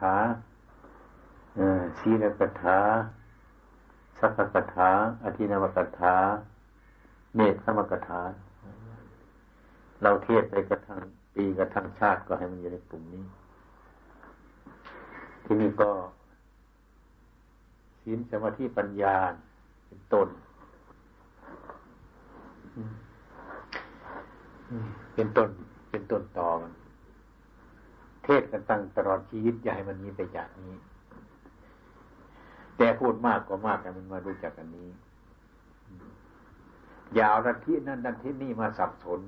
ถาศีลกถาสัพพกถาอธินวกถาเนตสมกถา เราเทศไปกระทั่งปีกระทั่งชาติก็ให้มันอยู่ในกลุ่มนี้ ที่นี่ก็ศีลสมาธิปัญญาเป็นต้นเป็นต้น เป็นต้นต่อมัน ศกันตั้งตลอดชีวิตอย่าให้มันมีแต่อย่างนี้ แต่พูดมากก็มากแต่มันมารู้จักกันนี้ อย่าเอาลัทธินั้นลัทธินี้มาสับสน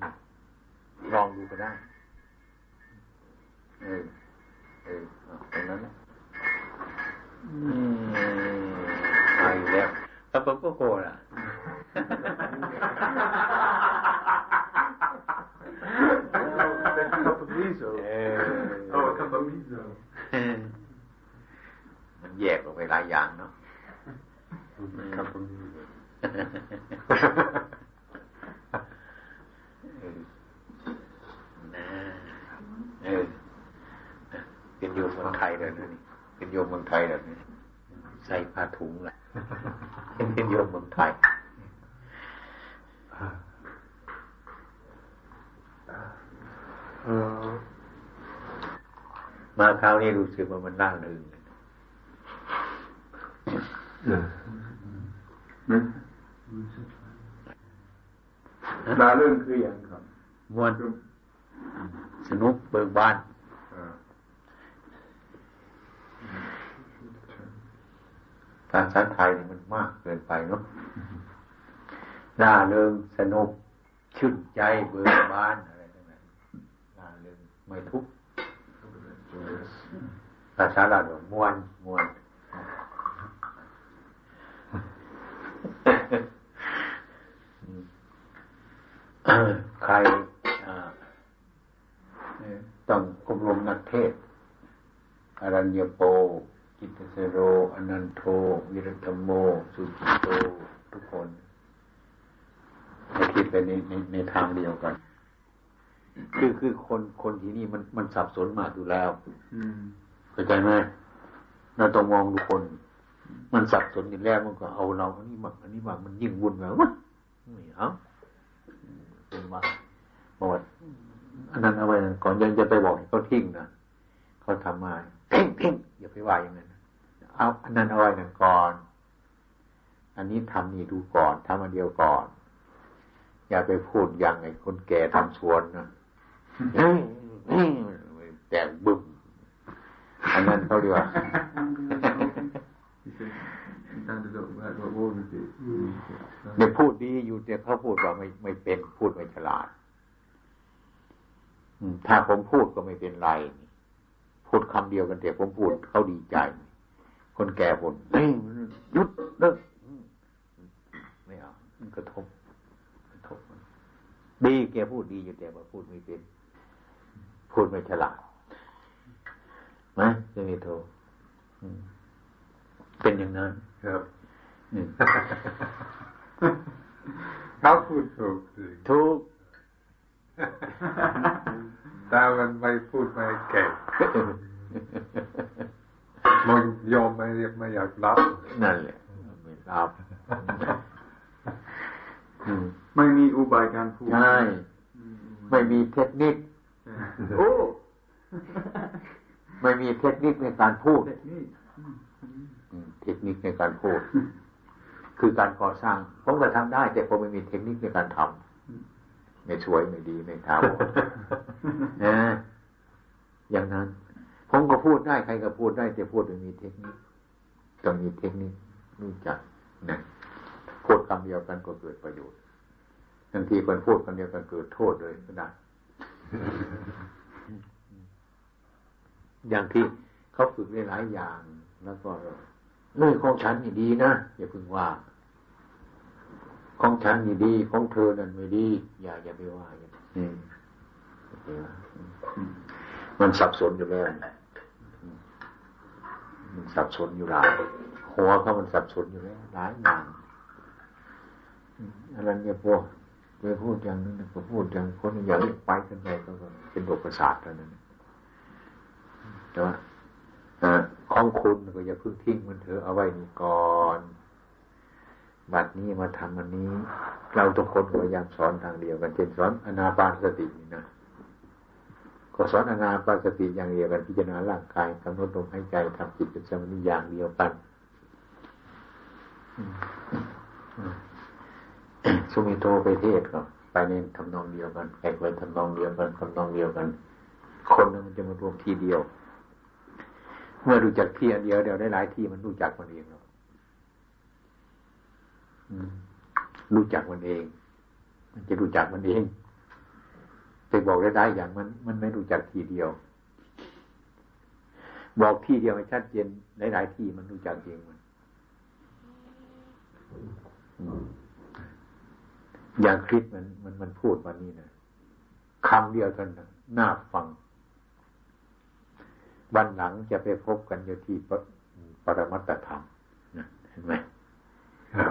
ลองดูก็ได้ เออ เออตรงนั้นนะอืมไปแล้วแล้วก็โกรธอะ Capomiso. Oh, Capomiso. มันแยกออกไปหลายอย่างเนาะ Capomiso. เออเป็นโยมเมืองไทยเลยนะนี่เป็นโยมเมืองไทยเลยนี่ใส่ผ้าถุงแหละเป็นโยมเมืองไทย มาคราวนี้รู้สึกว่ามันน่าลืมลาเรื่องคืออย่างครับมวนสนุกเบิกบานภาษาไทยนี่มันมากเกินไปเนาะน่าเริงสนุกชื่นใจเบิกบานอะไรต่างๆน่าเริงไม่ทุกข์ภาษาลาวมวนมวนใครต้องอบรมนักเทศอรัญญโปจิตเสโร อนันโท วิรธรรมโม สุจิโต ทุกคนให้คิดไปในในในทางเดียวกัน คือคือคนคนที่นี่มันมันสับสนมากอยู่แล้ว เข้าใจไหมเราต้องมองดูคน มันสับสนอยู่แล้วมันก็เอาเราอันนี้บางอันนี้บางมันยิ่งวุ่นแบบวะไม่เอาเป็นมาบอกว่าอันนั้นเอาไว้ก่อนยังจะไปบอกให้เขาทิ้งนะเขาทำมาเพ่งเพ่งอย่าไปว่าอย่างนั้นเอาอันนั้นเอาไว้กันก่อน อันนี้ทำนี่ดูก่อนทำอันเดียวก่อน อย่าไปพูดอย่างไอ้คนแก่ทำชวนนะแต่บึ้ม อันนั้นเขาเรียกว่าเดี๋ยวพูดดีอยู่แต่เขาพูดว่าไม่ไม่เป็นพูดไม่ฉลาดถ้าผมพูดก็ไม่เป็นไร พูดคำเดียวกันแต่ผมพูดเขาดีใจ คนแก่ผมเฮ้ยหยุดเลิกไม่เอามันกระทบกระทบดีแกพูดดีอยู่แต่ว่าพูดไม่เป็น พูดไม่ฉลาด ไหมจะมีโทเป็นอย่างนั้นครับเขาพูดถูกสิทุกแต่มันไม่พูดไม่เก่งมันยอมไม่ไม่อยากรับ นั่นแหละไม่รับไม่มีอุบายการพูดใช่ไม่มีเทคนิคโอ้ ไม่มีเทคนิคในการพูดเทคนิคในการพูด คือการก่อสร้าง ผมก็ทำได้ แต่ผมไม่มีเทคนิคในการทำไม่สวยไม่ดีไม่เท้านะอย่างนั้น ผมก็พูดได้ใครก็พูดได้ แต่พูดไม่มีเทคนิคต้องมีเทคนิครู้จักนะพูดคำเดียวกันก็เกิดประโยชน์บางทีคนพูดคำเดียวกันเกิดโทษเลยก็ได้ อย่างที่เขาฝึกได้หลายอย่างแล้วก็เรื่องของฉันนี่ดีนะอย่าพึงว่า ของฉันนี่ดีของเธอนั่นไม่ดี อย่าอย่าไปว่าอย่าอืมมันสับสนอยู่แล้วมันสับสนอยู่หลายหัวเขามันสับสนอยู่แล้วหลายอย่างอะไรเนี่ยพวกไปพูดอย่างนั้นก็พูดอย่างคนอย่างนี้ไปกันไปก็เป็นโรคประสาทแล้วนั่น แต่ว่าอ่าของคุณก็อย่าเพิ่งทิ้งมันเถอะเอาไว้นี่ก่อนบัดนี้มาทำอันนี้ เราทุกคนพยายามสอนทางเดียวกันเช่นสอนอนาปานสตินี่นะก็สอนอนาปานสติอย่างเดียวกันพิจารณาร่างกายกำหนดลมหายใจทำจิตเป็นสมาธิอย่างเดียวกันสุมิโตไปเทศก็ไปในทำนองเดียวกันแขกไปทำนองเดียวกันทำนองเดียวกัน คนมันจะมารวมทีเดียว เมื่อรู้จักที่อันเดียวเดียวได้หลายที่มันรู้จักมันเองเนาะรู้จักมันเอง มันจะรู้จักมันเองไปบอกได้ได้อย่างมัน มันไม่รู้จักทีเดียว บอกที่เดียวให้ชัดเจนหลายๆที่มันรู้จักเองมันอย่างคลิปมันมันมันพูดวันนี้นะคำเดียวกันน่าฟัง วันหลังจะไปพบกันอยู่ที่ปรมัตธรรมนะเห็นไหม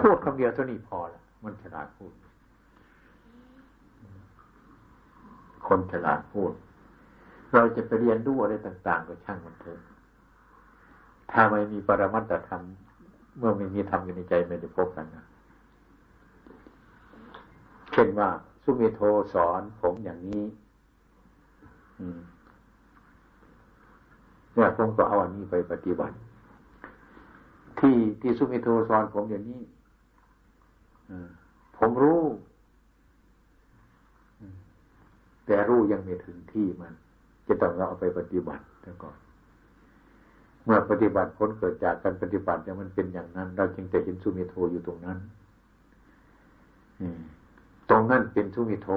พูดคำเดียวเท่านี้พอละมันฉลาดพูด คนฉลาดพูด เราจะไปเรียนรู้อะไรต่าง ๆ ก็ช่างมันเถอะถ้าไม่มีปรมัตธรรมเมื่อไม่มีธรรมอยู่ในใจไม่ได้พบกันนะเช่นว่า สุเมโทสอนผมอย่างนี้ เนี่ยผมก็เอาอันนี้ไปปฏิบัติ ที่ที่สุเมโทสอนผมอย่างนี้ผมรู้ แต่รู้ยังไม่ถึงที่มัน จะต้องเราเอาไปปฏิบัติแล้วก่อน เมื่อปฏิบัติผลเกิดจากการปฏิบัติเนี่ยมันเป็นอย่างนั้น เราจึงจะเห็นสุเมโทอยู่ตรงนั้นตรงนั้นเป็นสุเมโท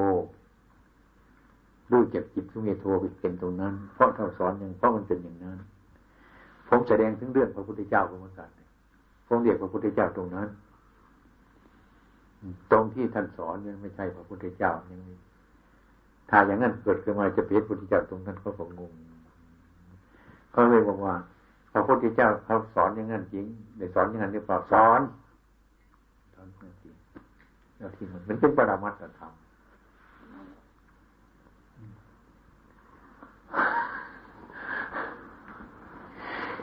รู้จักจิตสุเมโทเป็นตรงนั้น เพราะเราสอนอย่างเพราะมันเป็นอย่างนั้น ผมแสดงถึงเรื่องพระพุทธเจ้าก็เหมือนกันผมเรียกพระพุทธเจ้าตรงนั้น ตรงที่ท่านสอนยังไม่ใช่พระพุทธเจ้ายังมีถ้าอย่างนั้นเกิดขึ้นมาจะเป็นพระพุทธเจ้าตรงนั้นก็คงงงเขาเลยบอกว่า พระพุทธเจ้าเขาสอนอย่างนั้นจริงในสอนอย่างนั้นหรือเปล่าสอนสอนจริงแล้วที่มันมันเป็นปรมัตถธรรม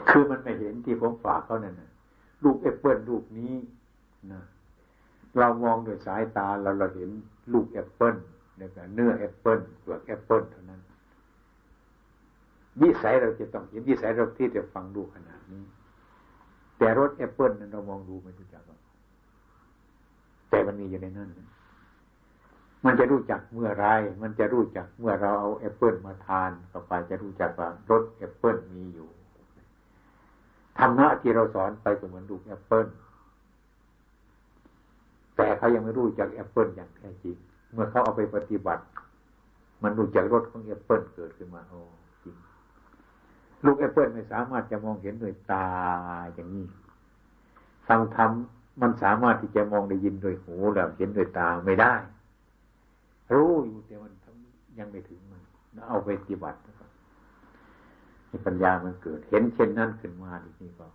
คือมันไม่เห็นที่ผมฝากเขาเนี่ยลูกแอปเปิลลูกนี้นะเรามองด้วยสายตาเราเราเห็นลูกแอปเปิลเนี่ยเนื้อแอปเปิลเปลือกแอปเปิลเท่านั้นวิสัยเราจะต้องเห็นวิสัยเราที่จะฟังดูขนาดนี้ แต่รสแอปเปิลนั้นเรามองดูไม่รู้จักแต่มันมีอยู่ในนั้น มันจะรู้จักเมื่อไร มันจะรู้จักเมื่อเราเอาแอปเปิลมาทานต่อไปจะรู้จักว่ารสแอปเปิลมีอยู่ ธรรมะที่เราสอนไปก็เหมือนลูกแอปเปิลแต่เขายังไม่รู้จักแอปเปิลอย่างแท้จริง เมื่อเขาเอาไปปฏิบัติ มันรู้จักรสของแอปเปิลเกิดขึ้นมาโอ้จริง ลูกแอปเปิลไม่สามารถจะมองเห็นด้วยตาอย่างนี้ฟังธรรมมันสามารถที่จะมองได้ยินโดยหูแล้วเห็นโดยตาไม่ได้ รู้อยู่แต่มันยังไม่ถึงมันเอาไปปฏิบัติให้ปัญญามันเกิด เห็นเช่นนั้นขึ้นมาทีนี้ก็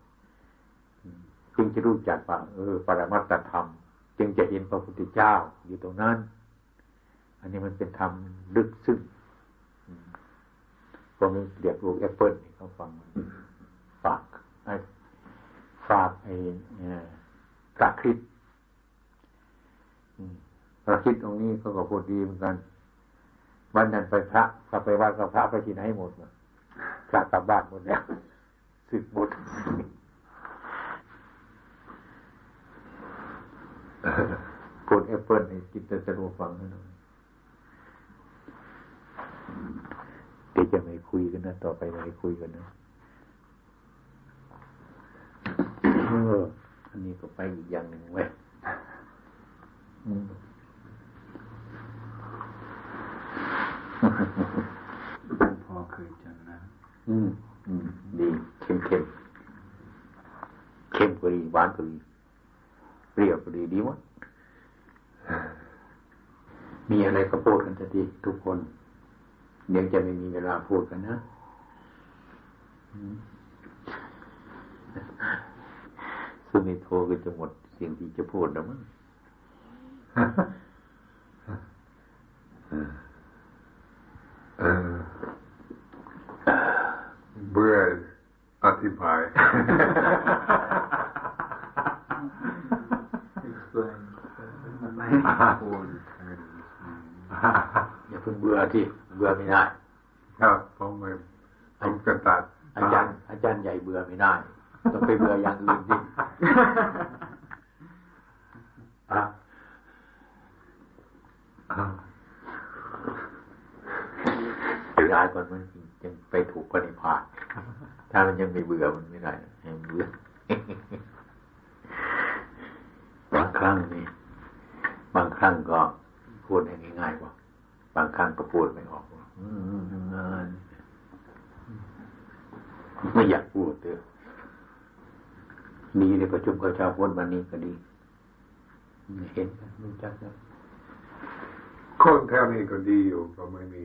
จึงจะรู้จักว่าเออ ปรมัตถธรรม จึงจะเห็นพระพุทธเจ้าอยู่ตรงนั้น อันนี้มันเป็นธรรมลึกซึ้งผมเรียกลูกแอปเปิลเขาฟังฝากไอ้ฝากไอ้กระคิด กระคิดตรงนี้เขาก็พูดดีเหมือนกัน วันนั้นไปพระกลับไปวัดกับพระไปที่ไหนหมดพระกลับบ้านหมดแล้วสึกหมดพูดแอปเปิลให้กินแต่จะรู้ฟังนะเดี๋ยวจะไม่คุยกันนะ ต่อไปไม่คุยกันนะเอออันนี้ก็ไปอีกอย่างหนึ่งเว้ย พอเคยจังนะ อืมอืมดีเข้มเข้มเข้มก็ดีหวานก็ดีเปรี้ยวก็ดีดีหมดมีอะไรก็พูดกันจะดีทุกคนเดี๋ยวจะไม่มีเวลาพูดกันนะซึ่งในโทรก็จะหมดเสียงที่จะพูดแล้วมั้งเบื่อ อธิบาย explain. อย่าเพิ่งเบื่อที่เบื่อไม่ได้ ครับผมไม่ผมกระตัด อาจารย์ อาจารย์ใหญ่เบื่อไม่ได้ ต้องไปเบื่ออย่างอื่นดิอะ อ่า เดี๋ยวได้ก่อนมันยังไปถูกปณิพานถ้ามันยังไม่เบื่อมันไม่ได้ให้มันเบื่อบางครั้งนี่บางครั้งก็พูดให้ง่ายๆว่าบางครั้งก็พูดไม่ออกว่าอืมงานไม่อยากพูดเลยดีเลยประชุมกับชาวพุทธวันนี้ก็ดีเห็นกันรู้จักกัน คนแถวนี้ก็ดีอยู่ก็ไม่มี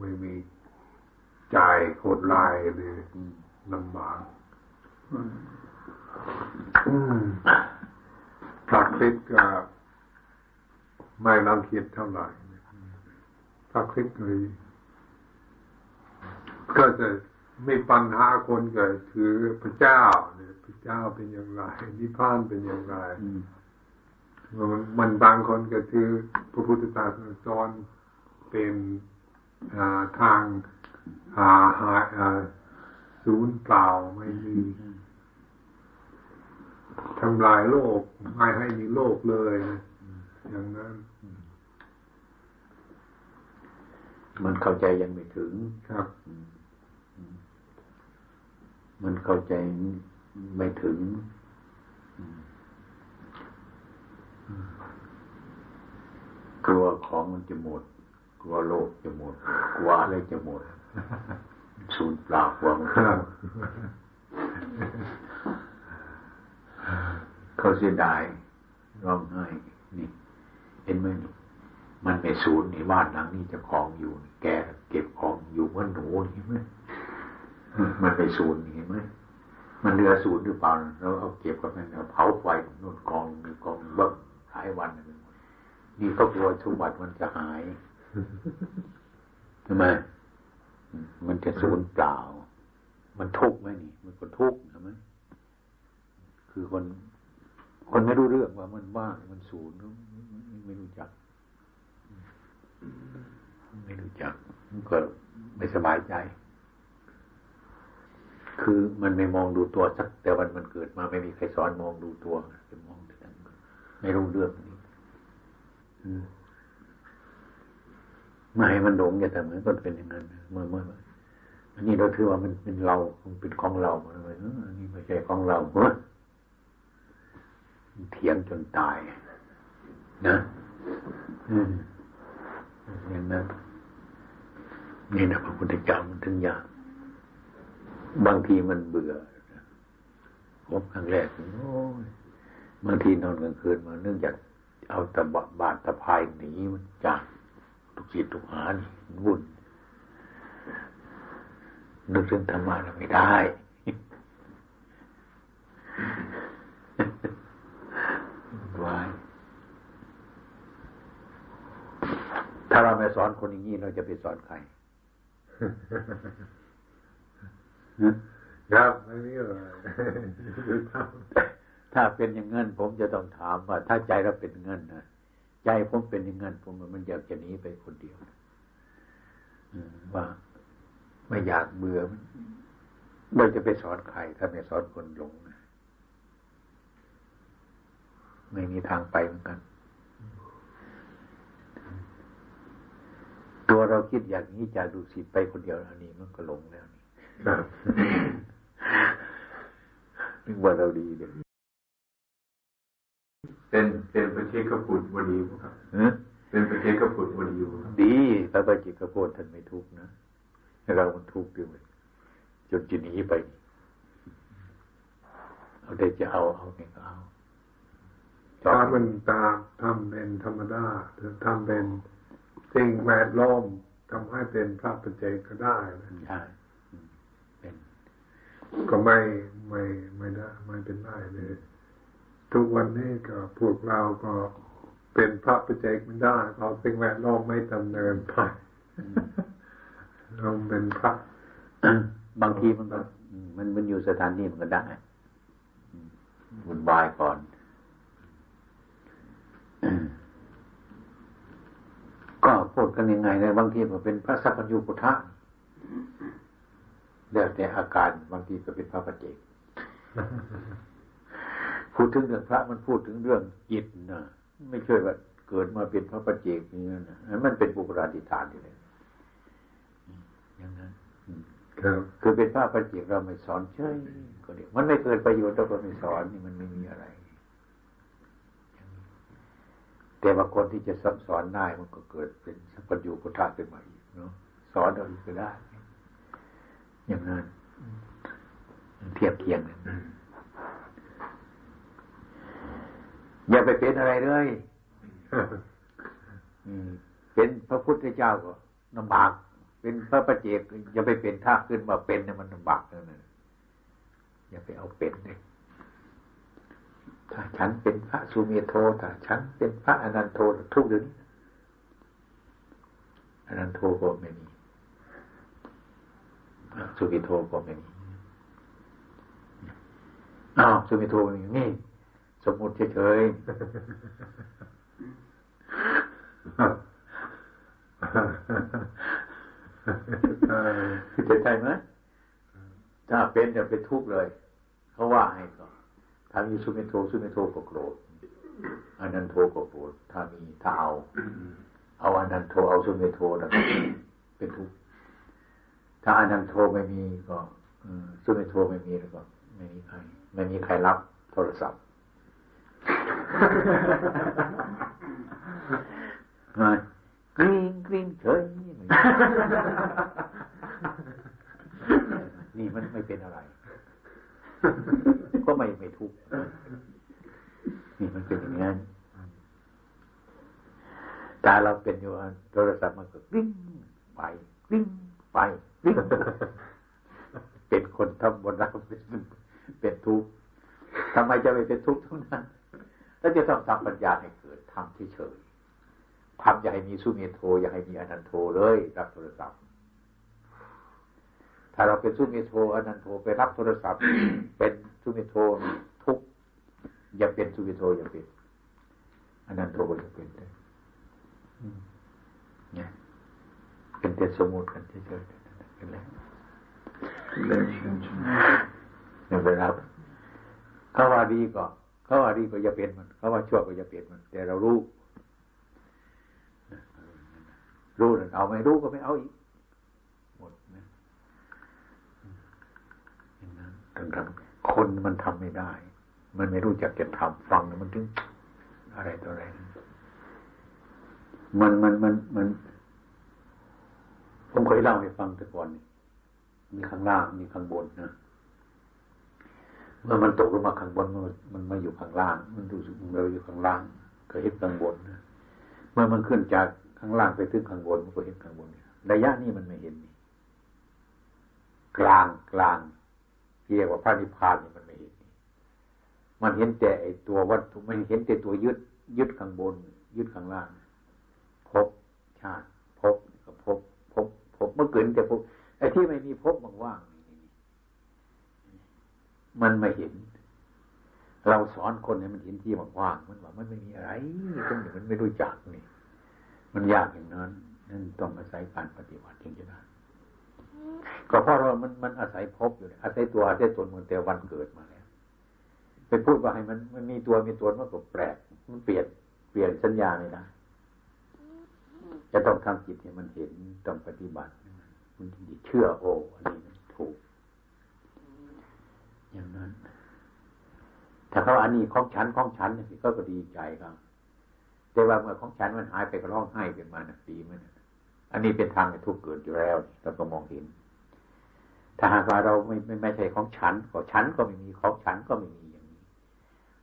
ไม่มีใจายโหดลายเลย อืม ลำบากอืมพระคริสต์ก็ไม่รังเกียจเท่าไหร่พระคริสต์เลยก็จะมีปัญหาคนเกิดคือ พระเจ้าเนี่ยพระเจ้าเป็นอย่างไรนิพพานเป็นอย่างไรอืมมันมันบางคนก็คือพระพุทธศาสนาสอนเป็นอ่าทางหาหาอ่าศูนย์เปล่าไม่มีทำลายโลกไม่ให้มีโลกเลยนะอย่างนั้น มันเข้าใจยังไม่ถึงครับ มันเข้าใจไม่ถึง กลัวของมันจะหมด กลัวโลกจะหมด กลัวอะไรจะหมดสูญเปล่ากลัวมันคจะรัหบมเขาเสียดายร้องไห้นี่ เห็นไหมนี่มันไม่สูญนี่บ้านหลังนี้จะของอยู่ แกเก็บของอยู่เหมือนหนูเห็นไหม มันไปสูญเห็นไหมมันเรือสูญหรือเปล่าเราเอาเก็บกับมันเอาเผาไฟนู่นกองมีกองเบิ้งหายวันเลยนี่ก็กลัวสมบัติมันจะหายทำไมมันจะสูญเปล่า มันทุกข์ไหมนี่ มันก็ทุกข์ใช่ไหมคือคน คนไม่รู้เรื่องว่ามันว่างมันสูญไม่รู้จัก ไม่รู้จักมันก็ไม่สบายใจ คือมันไม่มองดูตัวสัก แต่วันมันเกิดมาไม่มีใครสอนมองดูตัวจะมองแต่นั้นไม่รู้เรื่องนี้ไม่ให้มันหลงอย่าทำมันก็เป็นอย่างนั้นเมื่อเมื่ออันนี้เราถือว่ามันเป็นเรามันเป็นของเรามันเลยอันนี้ไม่ใช่ของเราเเถียงจนตาย นะอืมอย่างนั้นนี่นะพระพุทธเจ้ามันถึงยาก บางทีมันเบื่อพบครั้งแรกโอ้ยบางทีนอนกลางคืนมาเนื่องจากเอาตะบะบาดตะพายหนีมันจากทุกจิตทุกหานี่วุ่นนึกถึงธรรมะแล้วไม่ได้วายถ้าเราไม่สอนคนอย่างนี้เราจะไปสอนใคร ครับไม่มีอะไรถ้าเป็นอย่างนั้นผมจะต้องถามว่า ถ้าใจเราเป็นอย่างนั้นนะใจผมเป็นอย่างนั้นผมมันอยากจะหนีไปคนเดียวว่าไม่อยากเบื่อเราจะไปสอนใครถ้าไม่สอนคนหลงไม่มีทางไปเหมือนกัน ตัวเราคิดอย่างนี้จะดูสิไปคนเดียวอันนี้มันก็หลงแล้ว นี่ครับนึกว่าเราดีเลยเป็นเป็นประเทศกบุตรวดีครับฮะเป็นประเทศกบุตรวดีครับดีพระบาจิตกโพธท่านไม่ทุกข์นะเรามันทุกข์ด้วยจนจะหนีไปเอาแต่จะเอาเอาไงก็เอาถ้ามันตามทำเป็นธรรมดาถ้าทำเป็นสิ่งแวดล้อมทำให้เป็นพระปัจเจกก็ได้นะใช่อืมเป็น ก็ไม่ไม่ไม่ได้ไม่เป็นได้เลย ทุกวันนี้ก็พวกเราก็เป็นพระปัจเจกไม่ได้เพราะสิ่งแวดล้อมไม่ดำเนินไปเราเป็นพระบางทีมันก็มันมันอยู่สถานที่มันก็ได้วุ่นวายก่อน ก็พูดกันยังไงเลยบางทีก็เป็นพระสัพพัญญูพุทธะ เดี๋ยวแต่อาการบางทีก็เป็นพระปัจเจกพูดถึงเรื่องพระมันพูดถึงเรื่องจิตนะไม่ใช่ว่าเกิดมาเป็นพระปัจเจกนี่นะมันเป็นบุคลาธิฐานที่เลยอย่างนั้นคือเป็นพระปัจเจกเราไม่สอนเฉยก็เดี๋ยวมันไม่เกิดประโยชน์เราก็ไม่สอนนี่มันไม่มีอะไรแต่บางคนที่จะสอนได้มันก็เกิดเป็นสัพพัญญูพุทธะขึ้นมาอีกเนาะสอนเราอีกก็ได้ อย่างนั้นเทียบเคียงกันอย่าไปเป็นอะไรเลยเป็นพระพุทธเจ้าก็ลำบาก เป็นพระประเจกอย่าไปเป็นท่าขึ้นมาเป็นเนี่ยมันลำบากเลยอย่าไปเอาเป็นเลยถ้าฉันเป็นพระสุเมโทถ้าฉันเป็นพระอนันโททุกเดือนอนันโทก็ไม่มี สุเมโทก็ไม่มีอ้าวสุเมโทนี่นี่ สมมุติเฉยๆเข้าใจไหมถ้าเป็นอย่าไปทุกข์เลย เขาว่าให้ก็ถ้ามีสุเมโทสุเมโทก็โกรธอันนันโทก็โกรธถ้ามีถ้าเอา เอาอันนันโทเอาสุเมโทแล้วเป็นทุกข์ ถ้าอันนันโทไม่มีก็สุเมโทไม่มีแล้วก็ไม่มีใคร ไม่มีใครรับโทรศัพท์กรีงกรีงเฉยนี่มันไม่เป็นอะไร ก็ไม่ไม่ทุกข์นี่มันเป็นอย่างนั้นตาเราเป็นอยู่โทรศัพท์มันก็กริ้งไปกริ้งไป เป็นคนทำบนเราเป็นเป็นทุกข์ทำไมจะไม่เป็นทุกข์ทั้งนั้นแล้วจะต้องทำปัญญาให้เกิดทำเฉยๆทำอย่าให้มีสุเมโทอย่าให้มีอนันโทเลยรับโทรศัพท์ ถ้าเราเป็นสุเมโทอนันโทไปรับโทรศัพท์ เป็นสุเมโททุกอย่าเป็นสุเมโทอย่าเป็นอนันโทก็อย่าเป็นเลยเนี่ยเป็นแต่สมมติกันเฉยๆ เป็นไรเนี่ยเวลาเขาว่าดีก็เขาว่าดีก็อย่าเป็นมันเขาว่าชั่วก็อย่าเป็นมัน แต่เรารู้รู้นั่นเอาไม่รู้ก็ไม่เอาอีกหมดนะทั้งทั้งคนมันทำไม่ได้ มันไม่รู้จักจะทำฟังมันถึงอะไรตัวอะไรมันมันมันมัน ผมเคยเล่าให้ฟังแต่ก่อนมีข้างล่าง มีข้างบนนะเมื่อมันตกลงมาข้างบนมันมันมาอยู่ข้างล่าง มันดูสึกเราอยู่ข้างล่าง ก็เห็นข้างบนนะเมื่อมันขึ้นจากข้างล่างไปถึงข้างบนมันก็เห็นข้างบนระยะนี้มันไม่เห็นนี่กลางกลางเรียกว่าพระนิพพานนี่มันไม่เห็น มันเห็นแต่ไอตัววัตถุไม่เห็นแต่ตัวยึดยึดข้างบน ยึดข้างล่างพบชาติ มื่อเกินแต่พบไอ้ที่ไม่มีพบว่างมันไม่เห็น เราสอนคนให้มันเห็นที่ว่างมันว่ามันไม่มีอะไรตรงนี้มันไม่รู้จักนี่ มันยากอย่างนั้นนั่นต้องอาศัยการปฏิบัติจึงจะได้ก็เพราะเรามันมันอาศัยพบอยู่อาศัยตัวอาศัยตนมันแต่วันเกิดมาแล้วไปพูดว่าให้มันมันมีตัวมีตนมันก็แปลก มันเปลี่ยนเปลี่ยนสัญญาเลยนะจะต้องทำจิตให้มันเห็นต้องปฏิบัติ มันเชื่อโอ้อันนี้ถูก อย่างนั้น ถ้าเขาอันนี้ของฉันของฉันเนี่ยก็ก็ดีใจครับแต่ว่าเมื่อของฉันมันหายไปก็ร้องไห้เป็นมานะปีมันอันนี้เป็นทางทุกข์เกิดอยู่แล้วเราก็มองเห็น ถ้าหากว่าเราไม่ไม่ไม่ใช่ของฉันก็ฉันก็ไม่มีของฉันก็ไม่มีอย่างนี้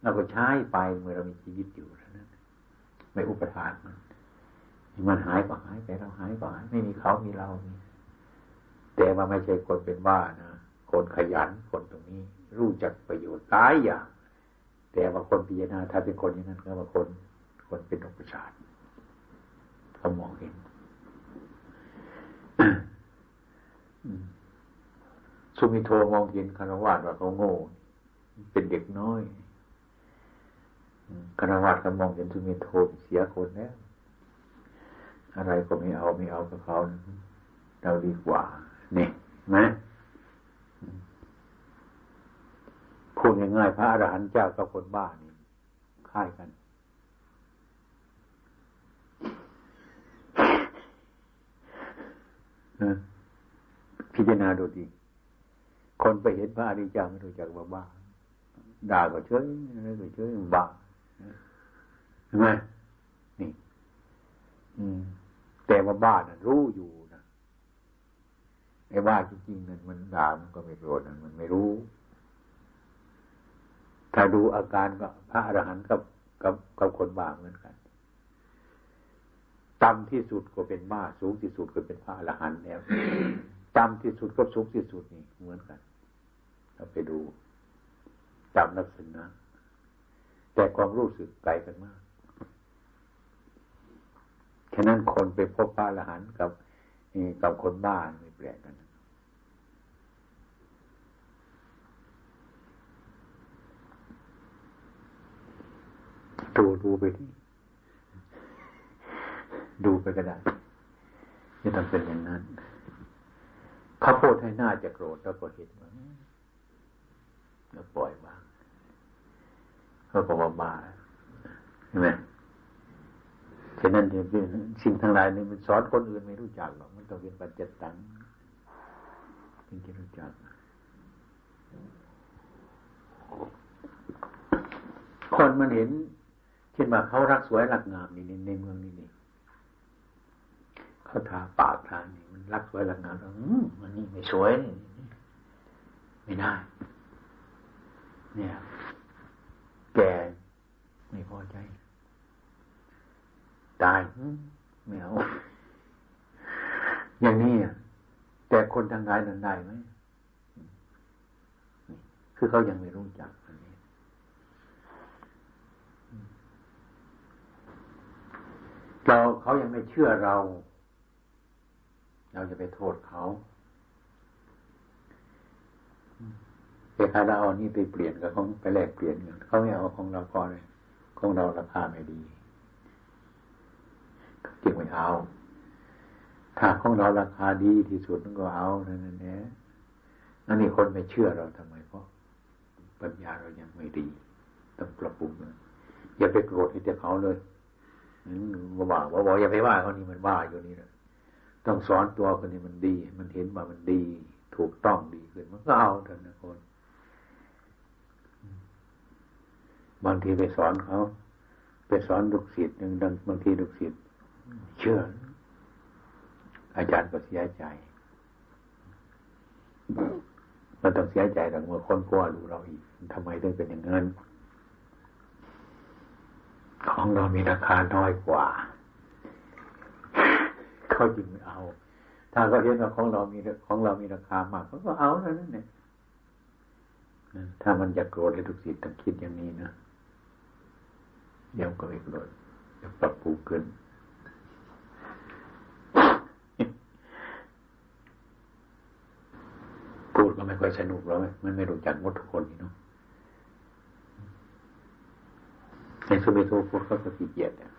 เราก็ใช้ไปเมื่อเรามีชีวิตอยู่นั้นไม่อุปทานมันมันหายก็หายไปเราหายก็หายไม่มีเขามีเรา แต่ว่าไม่ใช่คนเป็นบ้านะ คนขยันคนตรงนี้ รู้จักประโยชน์หลายอย่าง แต่ว่าคนพิจารณาถ้าเป็นคนอย่างนั้นก็ว่าคน คนเป็นอุปชาติเขามองเห็นสุมิโทมองเห็นคารวะว่าเขาโง่ เป็นเด็กน้อยคารวะก็มองเห็นสุมิโทเสียคนแล้วอะไรก็ไม่เอาไม่เอากับเขาเราดีกว่า นี่นะพูดง่ายๆพระอรหันต์เจ้ากับคนบ้านี่ค่ายกัน พิจารณาดูดี คนไปเห็นพระอริยเจ้าไม่รู้จักว่าบ้า ด่าก็เฉยอะไรก็เฉยบ้าเห็นไหมนี่ อืม แต่ว่าบ้านะรู้อยู่ ไอ้บ้าจริงๆนั่นมันด่ามันก็ไม่โกรธมันไม่รู้ ถ้าดูอาการก็พระอรหันต์กับกับกับคนบ้าเหมือนกันต่ำที่สุดก็เป็นบ้าสูงที่สุดก็เป็นพระอรหันต์แล้วต่ำที่สุดก็สูงที่สุดนี่เหมือนกันเราไปดูจำลักษณะแต่ความรู้สึกไกลกันมากฉะนั้นคนไปพบพระอรหันต์กับกับคนบ้าไม่แปลกกัน ดูดูไปที่ดูไปก็ได้จะทำเป็นอย่างนั้นเขาพูดให้หน้าจะโกรธแล้วก็เห็นว่าแล้วปล่อยบ้างเขาบอกว่าบ้าใช่ไหมฉะนั้นเนี่ยสิ่งทั้งหลายนี่มันสอนคนอื่นไม่รู้จักหรอกมันต้องเป็นปัจจตังถึงจะรู้จักคนมันเห็น ช่นว่าเขารักสวยรักงามนี่ในเมืองนี่นี่เขาทาปากทานี่มันรักสวยรักงามอืมมันนี่ไม่สวยนี่ไม่ได้ เนี่ย แก่ไม่พอใจ ตายไม่เอาอย่างนี้แต่คนทางกายนั้นได้ไหมคือเขายังไม่รู้จักอันนี้ เราเขายังไม่เชื่อเรา เราจะไปโทษเขาแต่ถ้าเราเอานี่ไปเปลี่ยนกับเขาไปแลกเปลี่ยนกันเขาไม่เอาของเราพอเลยของเราราคาไม่ดีจึงไม่เอา ถ้าของเราราคาดีที่สุดก็เอานั่นแหละอันนี้คนไม่เชื่อเราทำไมเพราะปัญญาเรายังไม่ดี ต้องปรับปรุงอย่าไปโกรธให้เขาเลย ว่าว่าว่าอย่าไปว่าเขานี่มันว่าอยู่นี่นะต้องสอนตัวคนนี้มันดี มันเห็นว่ามันดี ถูกต้องดีขึ้นมันก็เอาเถอะนะคนบางทีไปสอนเขาไปสอนดุกศิษย์หนึ่งบางทีดุกศิษย์เชื่อ อาจารย์ก็เสียใจมันต้องเสียใจแต่เมื่อคนกลัวรู้เราอีกทำไมถึงเป็นอย่างนั้น ของเรามีราคาน้อยกว่า เขาจริงเอา ถ้าเขาเห็นว่าของเรามีของเรามีราคามากเขาก็เอาเท่านั้นเนี่ยถ้ามันจะโกรธให้ทุกสิ่งต้องคิดอย่างนี้นะเดี๋ยวก็ไม่โกรธจะปรับปรุงขึ้นพูดก็ไม่ค่อยสนุกแล้วมันไม่รู้จักหมดทุกคนนี่เนาะ ในสมัยโทพูดเขาก็ขี้เกียจเนี่ย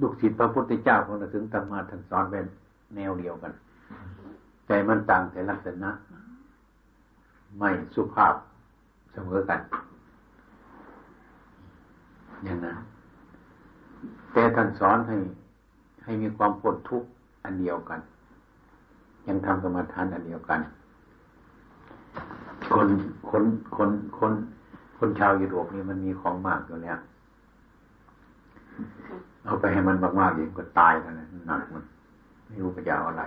ลูกศิษย์พระพุทธเจ้าของเราถึงธรรมาท่านสอนเป็นแนวเดียวกัน แต่มันต่างแต่ลักษณะ ไม่สุภาพเสมอกัน อย่างนั้น แต่ท่านสอนให้ ให้มีความปวดทุกข์อันเดียวกัน ยังทำกรรมฐานอันเดียวกัน คนคนคนคนคนชาวยุโรปนี่มันมีของมากอยู่แล้วเอาไปให้มันมากๆอย่างก็ตายกันนะหนักมัน ไม่รู้จะเอาอะไร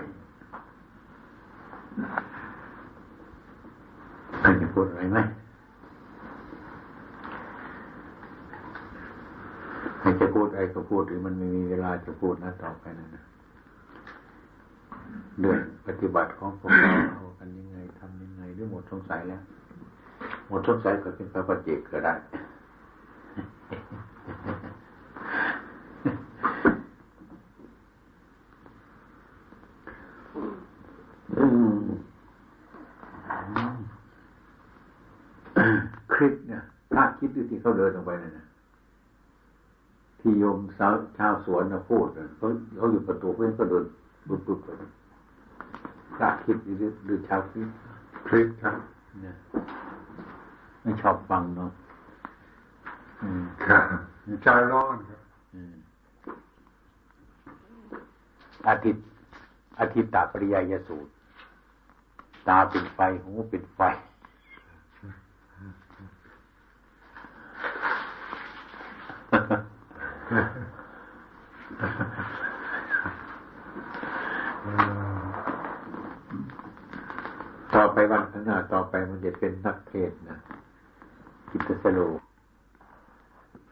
ใครจะพูดอะไรไหม ใครจะพูดอะไรก็พูดหรือมันไม่มีเวลาจะพูดนะต่อไปนั่นนะเรื่องปฏิบัติของพวกเราเอากันยังไงทำยังไงหรือหมดสงสัยแล้ว หมดสงสัยก็เป็นพระปัจเจกก็ได้คลิปเนี่ยถ้าคิดดูที่เขาเดินออกไปนะที่โยมสาวชาว สวนนะพูดเขาเขาอยู่ประตูเพื่อนก็เดินปุ๊บปุ๊บไปพระคิดหรือหรือชาวคิดคลิปครับเนี่ยไม่ชอบฟังเนาะอืมครับใจร้อนครับอืมอาทิตย์อาทิตตาปริยายสูตร ตาเป็นไฟหูเป็นไฟ ต่อไปวันข้างหน้าต่อไปมันจะเป็นนักเทศน์นะกิตสโล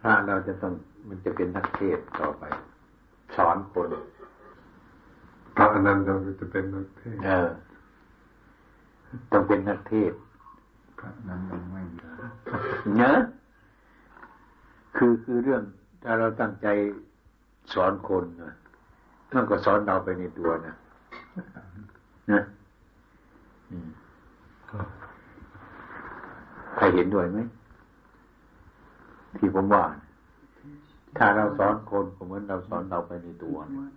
พระเราจะต้องมันจะเป็นนักเทศน์ต่อไป สอนคนพระอนันต์เราจะเป็นนักเทศน์เออต้องเป็นนักเทศน์พระนั้นยังไม่มีเนอะคือคือเรื่องถ้าเราตั้งใจ สอนคนนะมันก็สอนเราไปในตัวนะนะอืมใครเห็นด้วยไหมที่ผมว่านะถ้าเราสอนคนก็เหมือนเราสอนเราไปในตัวนะ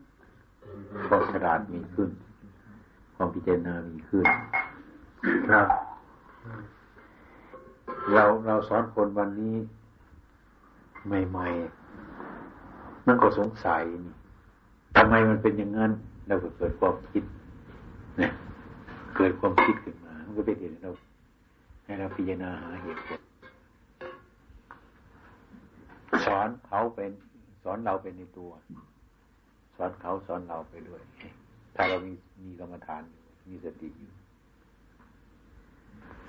ความฉลาดมีขึ้น ความพิจารณามีขึ้น ครับ เราเราสอนคนวันนี้ ใหม่ ๆ มันก็สงสัยนี่ทำไมมันเป็นอย่างนั้นเราก็เกิดความคิดเนี่ยเกิดความคิดขึ้นมา มันก็เป็นเหตุเราให้เราพิจารณาหาเหตุผลสอนเขาเป็นสอนเราเป็นในตัว สอนเขาสอนเราไปด้วย ถ้าเรามีมีกรรมฐานอยู่มีสติอยู่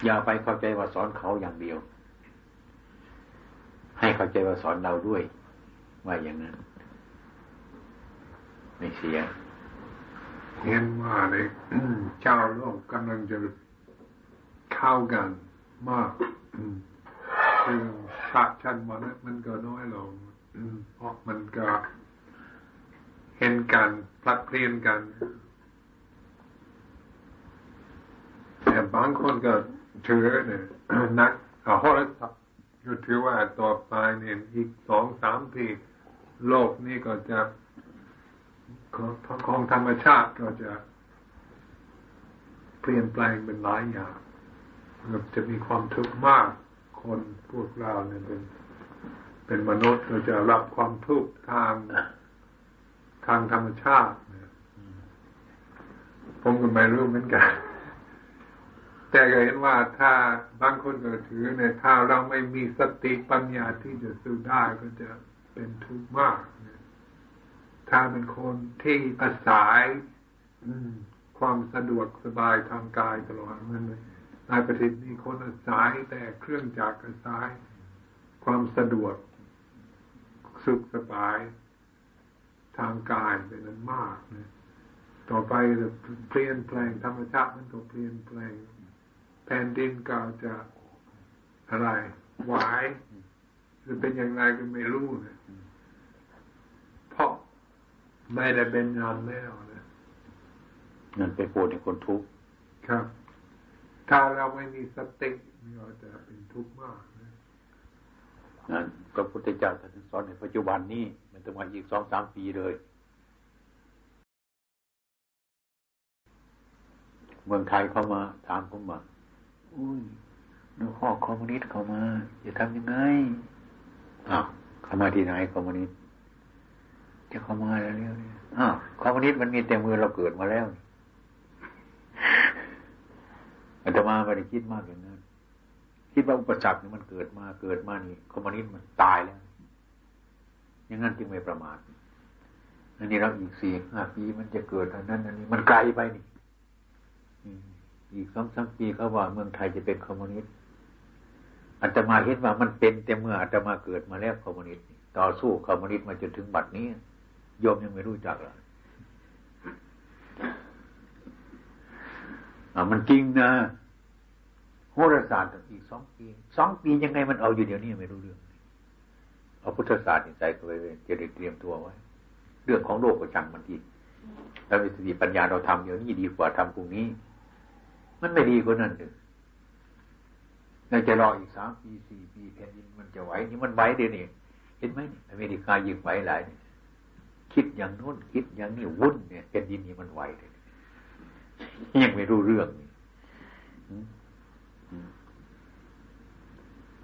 อย่าไปเข้าใจว่าสอนเขาอย่างเดียว ให้เข้าใจว่าสอนเราด้วย ว่าอย่างนั้น ไม่เสียเห็นว่าในเจ้าโลกกำลังจะเข้ากันมากคือพระชั้นวันนั้มันก็น้อยลงอืมเพราะมันก็เห็นกันพลัดเพลียนกัน แต่บางคนก็ถือเนี่ยนักเอาโทรศัพท์ก็ถือว่าต่อไปเนี่ยอีกสองสามปี โลกนี้ก็จะของของธรรมชาติก็จะเปลี่ยนแปลงเป็นหลายอย่างจะมีความทุกข์มาก คนพวกเราเนี่ยเป็น เป็นมนุษย์เราจะรับความทุกข์ทางทางธรรมชาติผมก็ไม่รู้เหมือนกัน แต่ก็เห็นว่าถ้าบางคนก็ถือเนี่ยถ้าเราไม่มีสติปัญญาที่จะสู้ได้ก็จะ เป็นทุกข์มากเนี่ยถ้าเป็นคนที่อาศัยความสะดวกสบายทางกายตลอดมันนายประสิทธิ์มีคนอาศัยแต่เครื่องจักรอาศัยความสะดวกสุขสบายทางกายเป็นนั้นมากนะต่อไปจะเปลี่ยนแปลงธรรมชาติมันก็เปลี่ยนแปลง แผ่นดินก็จะอะไรไหวหรือเป็นอย่างไรก็ไม่รู้นะเพราะ ไม่ได้เป็นงานแล้วนะนั่นไปโปรดในคนทุกข์ครับ ถ้าเราไม่มีสติเราจะเป็นทุกข์มากนะนั่นพระพุทธเจ้าท่านสอนในปัจจุบันนี้มันต้องมาอีกสองสามปีเลย เมืองไทยเข้ามาถามผมว่าอุ้ยนึกข้อคอมมิวนิสต์เข้ามาจะทำยังไงอ้าวเข้ามาที่ไหนคอมมิวนิสต์ จะเข้ามาแล้วเนี่ยอ้าวคอมมิวนิสต์มันมีแต่มือเราเกิดมาแล้วอาตมาไม่ได้คิดมากอย่างนั้นคิดว่าอุปสรรคนี่มันเกิดมาเกิดมานี่คอมมิวนิสต์มันตายแล้ว อย่างนั้นจึงไม่ประมาทอันนี้เราอีกสี่ห้าปีมันจะเกิดอันนั้นอันนี้มันไกลไปนี่อีกสองสามปีเขาว่าเมืองไทยจะเป็นคอมมิวนิสต์อาตมาเห็นว่ามันเป็นแต่เมื่ออาตมาเกิดมาแล้วคอมมิวนิสต์ต่อสู้คอมมิวนิสต์มาจนถึงบัดนี้ โยมยังไม่รู้จักเลยอ่ามันจริงนะโหราศาสตร์อีกสองปีสองปียังไงมันเอาอยู่เดี๋ยวนี้ไม่รู้เรื่อง เอาพุทธศาสตร์ใส่ตัวไปจะได้เตรียมตัวไว้ เรื่องของโลกก็จังมันทีเรามีสติปัญญาเราทำเดี๋ยวนี้ดีกว่าทำพรุ่งนี้ มันไม่ดีกว่านั้นเลยเราจะรออีกสามปีสี่ปีแผ่นดินมันจะไหวนี่มันไหวเดี๋ยวนี้เห็นไหมอเมริกายิงไหวหลาย คิดอย่างโน้นคิดอย่างนี้วุ่นเนี่ยแผ่นดินนี่มันไหวเลยยังไม่รู้เรื่อง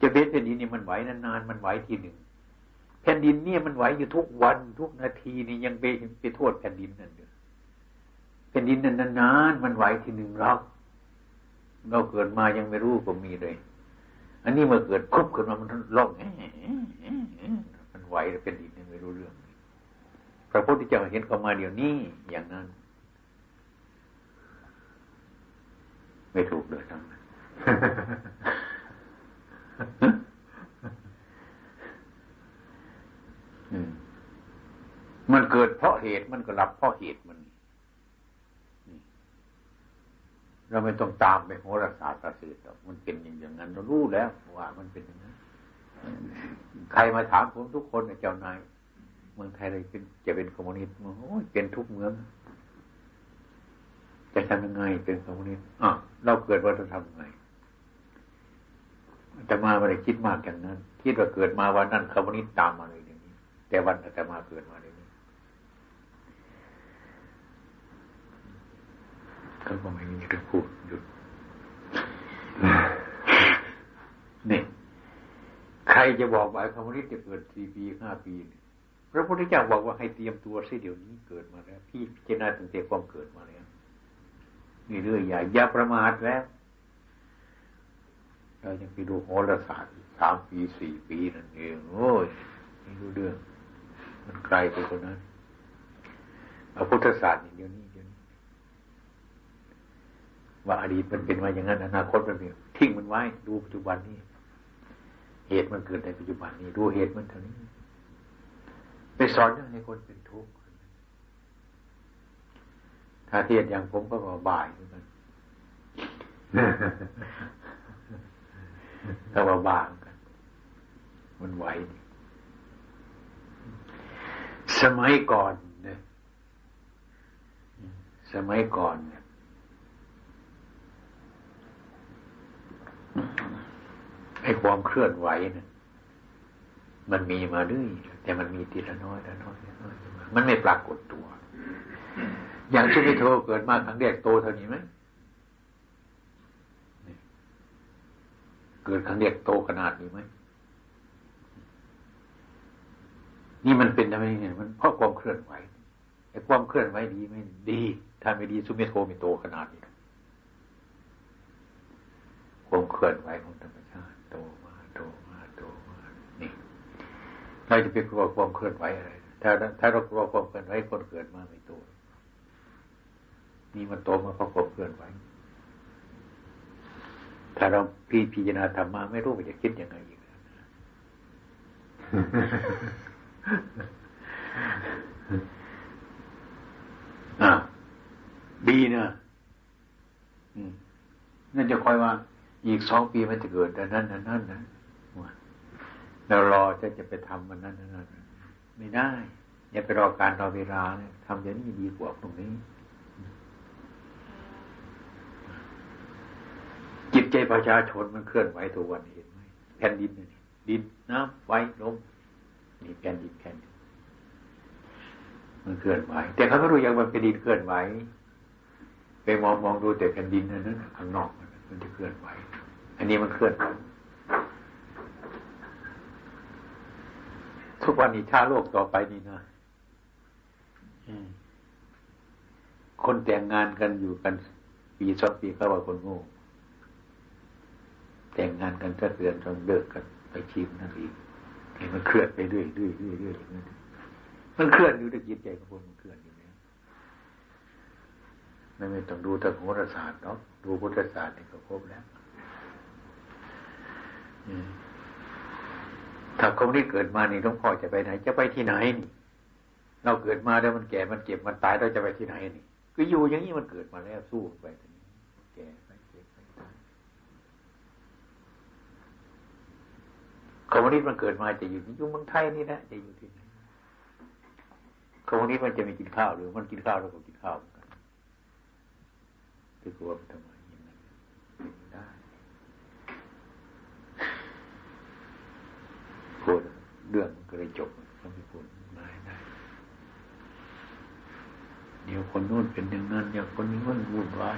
จะเป็นแผ่นดินนี่มันไหวนานๆมันไหวทีหนึ่งแผ่นดินเนี่ยมันไหวอยู่ทุกวันทุกนาทีนี่ยังไปไปโทษแผ่นดินนั่นเด้อแผ่นดินนั้นนานๆมันไหวทีหนึ่งเราเราเกิดมายังไม่รู้ก็มีเลย อันนี้เมื่อเกิดคุบขึ้นมามันร้องมันไหวเป็นดินไม่รู้เรื่อง พระพุทธเจ้าเห็นเขามาเดี๋ยวนี้อย่างนั้น ไม่ถูกเลยทั้งนั้นมันเกิดเพราะเหตุมันก็รับเพราะเหตุมัน เราไม่ต้องตามไปโหราศาสตร์ประเสริฐหรอกมันเป็นอย่างนั้น เรารู้แล้วว่ามันเป็นอย่างนั้น ใครมาถามผมทุกคนเจ้านาย มืองไทยเลยเป็นจะเป็นคอมมิวนิสต์โอ้ยเป็นทุกเมือง จะทำยังไงเป็นคอมมิวนิสต์อะเราเกิดว่าจะทำยังไงแต่มาไม่ได้คิดมากอย่างนั้น คิดว่าเกิดมาวันนั้นคอมมิวนิสต์ตามมาเลยอย่างนี้ แต่วันแต่มาเกิดมาเลยเขาก็ไม่มีเรื่องพูดหยุดนี่ใครจะบอกว่าคอมมิวนิสต์จะเกิดสี่ปีห้าปีเนี่ย พระพุทธเจ้าบอกว่าให้เตรียมตัวซิเดี๋ยวนี้เกิดมาแล้วพี่เจนาตั้งแต่ความเกิดมาแล้วนี่เรื่องใหญ่อย่าประมาทแล้วเรายังไปดูโหราศาสตร์สามปีสี่ปีนั่นเองโอ้ยไม่รู้เรื่อง มันไกลไปกว่านั้นเอาพุทธศาสตร์อย่างเดี๋ยวนี้ว่าอดีตมันเป็นมาอย่างนั้นอนาคตมันเป็นทิ้งมันไว้ ดูปัจจุบันนี้ เหตุมันเกิดในปัจจุบันนี้ ดูเหตุมันเท่านี้ ไปสอนให้คนเป็นทุกข์ถ้าเทียนอย่างผมก็มาบ่ายเหมือนกันถ้าว่าบางกัน มันไหว สมัยก่อนเนี่ยสมัยก่อนเนี่ยไอ้ความเคลื่อนไหวเนี่ยมันมีมาด้วย แต่มันมีทีละน้อยละน้อยละน้อย มันไม่ปรากฏตัว อย่างสุเมโธเกิดมาครั้งแรกโตเท่านี้ไหมเกิดครั้งแรกโตขนาดนี้ไหมนี่มันเป็นอะไรเนี่ยมันเพราะความเคลื่อนไหวไอ้ความเคลื่อนไหวดีไม่ดีถ้าไม่ดีสุเมโธไม่โตขนาดนี้ความเคลื่อนไหวของธรรมชาติโตมาโตมาโตมานี่ เราจะไปกลัวความเคลื่อนไหวอะไรถ้าถ้าเรากลัวความเคลื่อนไหวคนเกิดมาไม่โตนี่มันโตมาเพราะความเคลื่อนไหวถ้าเราพี่พิจารณาธรรมมาไม่รู้ว่าจะคิดยังไงอีกอ่าดีนะนั่นจะคอยว่า อีกสองปีมันจะเกิดแต่นั้นนั้นนั้นนะ เรารอจะจะไปทำมันนั้นนั้นไม่ได้อย่าไปรอการรอเวลาเนี่ยทำอย่างนี้ดีกว่าตรงนี้ จิตใจประชาชนมันเคลื่อนไหวตัววันเห็นไหมแผ่นดินนี่ดินน้ำไฟลมนี่แผ่นดินแผ่นดินมันเคลื่อนไหวแต่เขาไม่รู้อยังมันเป็นดินเคลื่อนไหวไปมองมองดูแต่แผ่นดินนั้นข้างนอกมันจะเคลื่อนไหว อันนี้มันเคลื่อน ทุกวันนี้ชาโลกต่อไปนี่นะคนแต่งงานกันอยู่กันปีสองปีเขาว่าคนโง่แต่งงานกันก็เตือนจนเลิกกันไปชีมนั่นอีกเห็นมันเคลื่อนไปเรื่อยเรื่อยเรื่อยเรื่อยอย่างนั้นมันเคลื่อนอยู่ในจิตใจของคนมันเคลื่อนอยู่แล้วไม่ต้องดูแต่โหราศาสตร์เนาะดูพุทธศาสตร์นี่ก็ครบแล้ว ถ้าเขานี่เกิดมานี่หลวงพ่อจะไปไหน จะไปที่ไหนนี่เราเกิดมาแล้วมันแก่มันเก็บมันตายเราจะไปที่ไหนนี่ก็อยู่อย่างนี้มันเกิดมาแล้วสู้ไปแก่ไปเจ็บไปตายคอมมิวนิสต์มันเกิดมาจะอยู่ที่ยุ่งเมืองไทยนี่นะจะอยู่ที่ไหนคอมมิวนิสต์มันจะไม่กินข้าวหรือมันกินข้าวแล้วก็กินข้าวเหมือนกันถือว่าทำไม เรื่องมันก็เลยจบต้องไปพูดไม่ได้เดี๋ยวคนนู้นเป็นอย่างนั้นเดี๋ยวคนนี้มันวุ่นวาย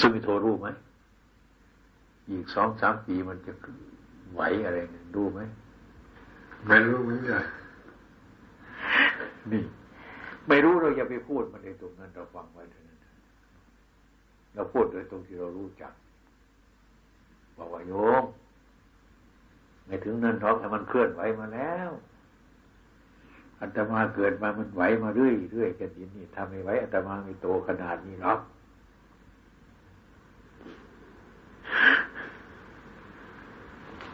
สุมิโทรู้ไหมอีกสองสามปีมันจะไหวอะไรเนี่ยดูไหมไม่รู้เหมือนกันนี่ ไม่รู้เราอย่าไปพูดมันในตรงนั้นเราฟังไว้เท่านั้นเราพูดโดยตรงที่เรารู้จัก บอกว่าโยมไม่ถึงนั้นท้องแต่มันเคลื่อนไหวมาแล้วอัตมาเกิดมามันไหวมาเรื่อยเรื่อยกันยินนี่ทำไม่ไหวอัตมาไม่โตขนาดนี้หรอก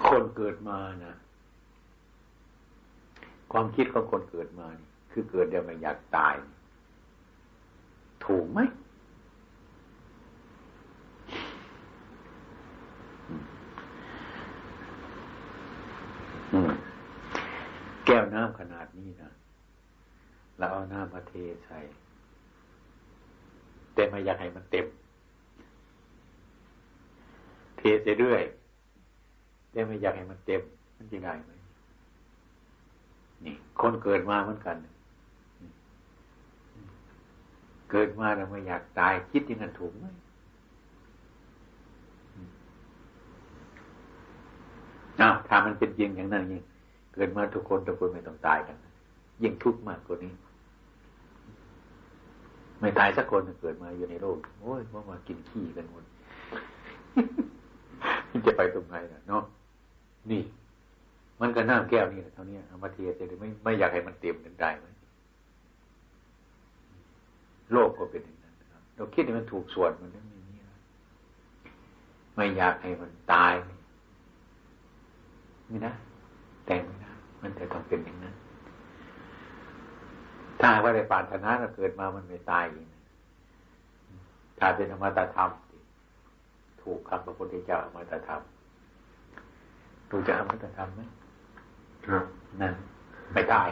คนเกิดมานะความคิดของคนเกิดมานี่ คือเกิดเดี๋ยวไม่อยากตาย ถูกไหม แก้วน้ำขนาดนี้นะเราเอาน้ำมาเทใส่แต่ไม่อยากให้มันเต็ม เทไปเรื่อยแต่ไม่อยากให้มันเต็ม มันจะได้ไหมนี่ คนเกิดมาเหมือนกัน เกิดมาแล้วไม่อยากตายคิดอย่างนั้นถูกไหมอ้าวถ้ามันเป็นจริงอย่างนั้นยิ่ง กิดมาทุกคนทุกคนไม่ต้องตายกัน ยิ่งทุกข์มากกว่านี้ ไม่ตายสักคนเกิดมาอยู่ในโลกโอ้ยว่ามากินขี้กันหมดจะไปตรงไหนล่ะเนาะนี่ มันก็น้ำแก้วนี่แหละเท่านี้เอามาเทียเสร็จไม่ไม่อยากให้มันเต็มกันได้ไหมโลกก็เป็นอย่างนั้นนะครับ เราคิดให้มันถูกส่วนมันไม่มีไม่อยากให้มันตายไม่นะแต่งไม่ได้ มันจะต้องเป็นอย่างนั้น ถ้าว่าได้ปานธนาเราเกิดมามันไม่ตายเองถ้าเป็นอมตะธรรมถูกคำพระพุทธเจ้าอมตะธรรมดูจะอมตะธรรมไหมครับนั่นไม่ได้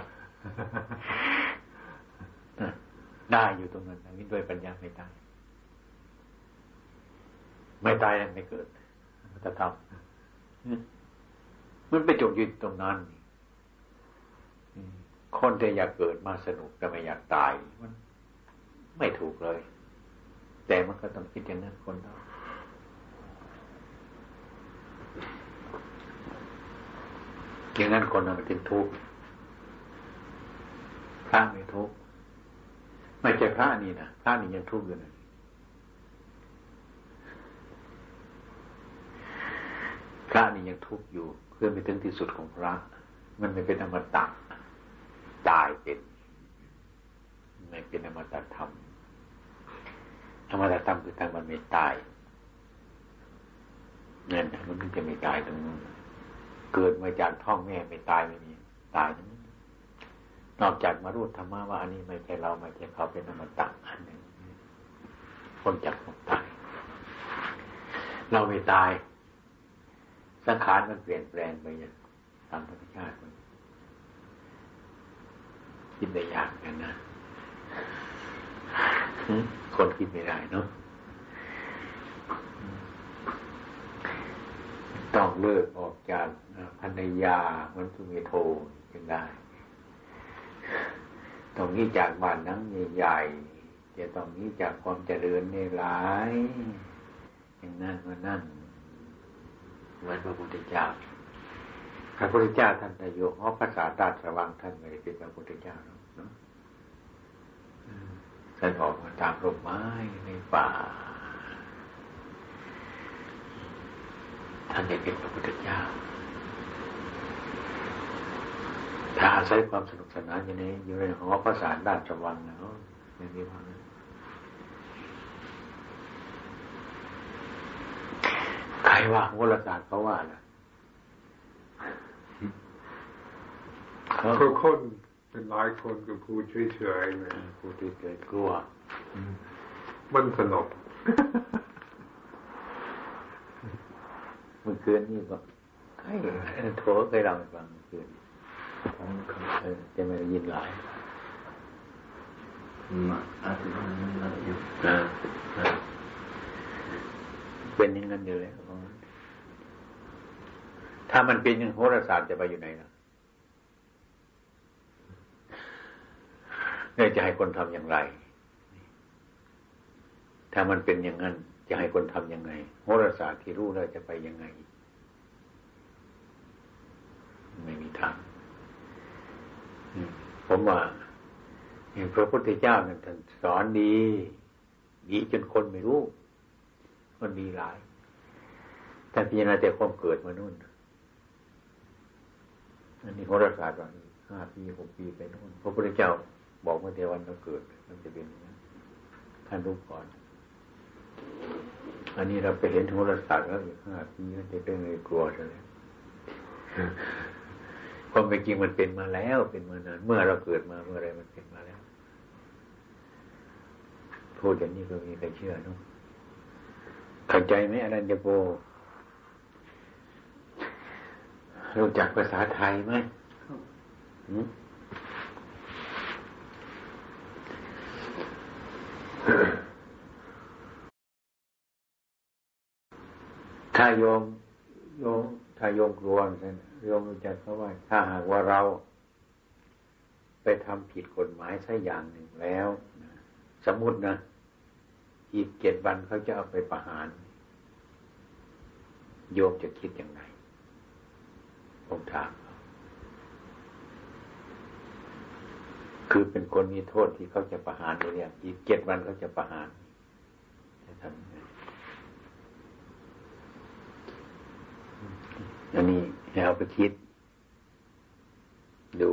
ได้อยู่ตรงนั้นนี่ด้วยปัญญาไม่ได้ไม่ตายนั่นไม่เกิดมันจะทำมันไปจบอยู่ตรงนั้น คนที่อยากเกิดมาสนุกแต่ไม่อยากตายมันไม่ถูกเลย แต่มันก็ต้องคิดอย่างนั้นคนเราอย่างนั้นคนมันเป็นทุกข์พระไม่ทุกข์ไม่ใช่พระนี่นะพระนี่ยังทุกข์อยู่นะพระนี่ยังทุกข์อยู่เพื่อไปถึงที่สุดของพระ มันไม่เป็นอมตะ เป็นไม่เป็นอมตะธรรมอมตะธรรมคือทางมันไม่ตายเนั่นมันจะไม่ตายตรงนู้นเกิดมาจากท้องแม่ไม่ตายไม่มีตายนั้นนอกจากมารู้ธรรมะว่าอันนี้ไม่ใช่เราไม่ใช่เขาเป็นอมตะอันหนึ่งคนจากความตาย เราไม่ตายสังขารมันเปลี่ยนแปลงไปอย่างตามธรรมชาติมัน คิดได้ยากกันนะคนคิดไม่ได้เนาะต้องเลิกออกจากภรรยามันสุเมโทจึงได้ ตรงนี้จากบ้านนั้งใหญ่ๆจะตรงนี้จากความเจริญในหลาย อย่างนั้นมานั่นเหมือนพระพุทธเจ้า พระพุทธเจ้าท่านแต่โยเพราะภาษาตาสว่างท่านไม่ได้เป็นพระพุทธเจ้าเนาะท่านออกมาตามร่มไม้ในป่า ท่านได้เป็นพระพุทธเจ้า ถ้าอาศัยความสนุกสนานอย่างนี้อยู่ในหอประสาด้านสว่างแล้วอย่างนี้ว่าใครว่าโหราศาสตร์เขาว่าล่ะเขา ก็คนเป็นหลายคนก็พูดเฉยๆเลยผู้ที่เกิดกลัว มันสนุกมื่อคืนนี่ก็ใครโทรเคยเล่าให้ฟังเมื่อคืนผมเออจะไม่ได้ยินหลายมาอาทิตย์นี้เราอยู่นะนะเป็นอย่างนั้นอยู่แล้วถ้ามันเป็นอย่างโหราศาสตร์จะไปอยู่ไหนล่ะ เนี่ยจะให้คนทำอย่างไร ถ้ามันเป็นอย่างนั้น จะให้คนทำยังไงโหราศาสตร์ที่รู้แล้วจะไปยังไง ไม่มีทางผมว่าพระพุทธเจ้านั้นท่านสอนดี ดีจนคนไม่รู้ มันดีหลายแต่พิจารณาแต่ความเกิดมานู่นอันนี้โหราศาสตร์ว่าห้าปีหกปีไปนู่นพระพุทธเจ้า บอกว่าเทวันเราเกิด มันจะเป็นอย่างนั้นท่านรู้ก่อน อันนี้เราไปเห็นโหราศาสตร์แล้วอีกห้าปีมันจะเป็นเลยกลัวใช่ไหมความเป็นจริงมันเป็นมาแล้ว เป็นมานาน เมื่อเราเกิดมาเมื่อไรมันเป็นมาแล้วพูดอย่างนี้ก็มีใครเชื่อเนาะเข้าใจไหมอาจารย์จะโบรู้จักภาษาไทยไหมหืมถ้า โยมโยมถ้าโยมกลัวนั่นโยมรู้จักเขาว่า ถ้าหากว่าเราไปทำผิดกฎหมายสักอย่างหนึ่งแล้วสมมตินะอีกเจ็ดวันเขาจะเอาไปประหาร โยมจะคิดย่างไรผมถามคือเป็นคนมีโทษที่เขาจะประหารเนี่ยอีกเจ็ดวันเขาจะประหารจะทำยังไง อันนี้ให้เอาไปคิด ดู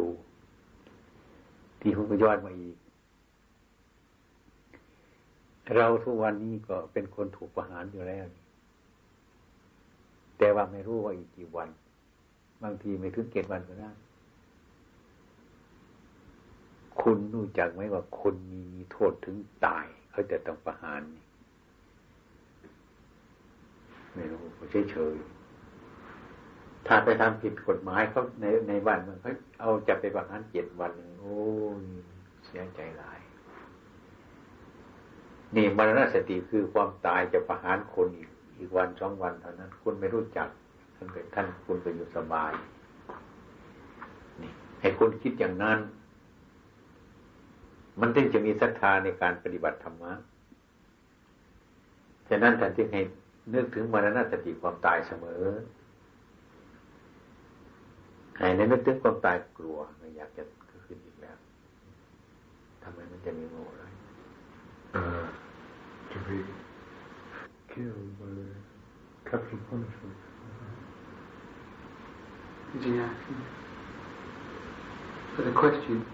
ที่คุณก็ยอดมาอีก เราทุกวันนี้ก็เป็นคนถูกประหารอยู่แล้ว แต่ว่าไม่รู้ว่าอีกกี่วัน บางทีไม่ถึงเกตวันก็ได้คุณรู้จักไหมว่าคนมีโทษถึงตาย เขาจะต้องประหาร ไม่รู้เฉยๆ ถ้าไปทำผิดกฎหมายเขาในในบ้านมันเขาเอาจะไปประหารเจ็ดวันหนึ่งโอ้ยเสียใจหลาย นี่มรณสติคือความตายจะประหารคนอีกอีกวันสองวันเท่านั้น คุณไม่รู้จักท่านเป็นท่านคุณไปอยู่สบายนี่ให้คุณคิดอย่างนั้น มันถึงจะมีศรัทธาในการปฏิบัติธรรมะฉะนั้นท่านจึงให้นึกถึงมรณสติความตายเสมอ ให้ในนึกถึงความตายกลัวไม่อยากจะขึ้นอีกแล้วทำไมมันจะมีโง่อะไร uh, to be killed by the capital punishment. Did you ask him? For the question,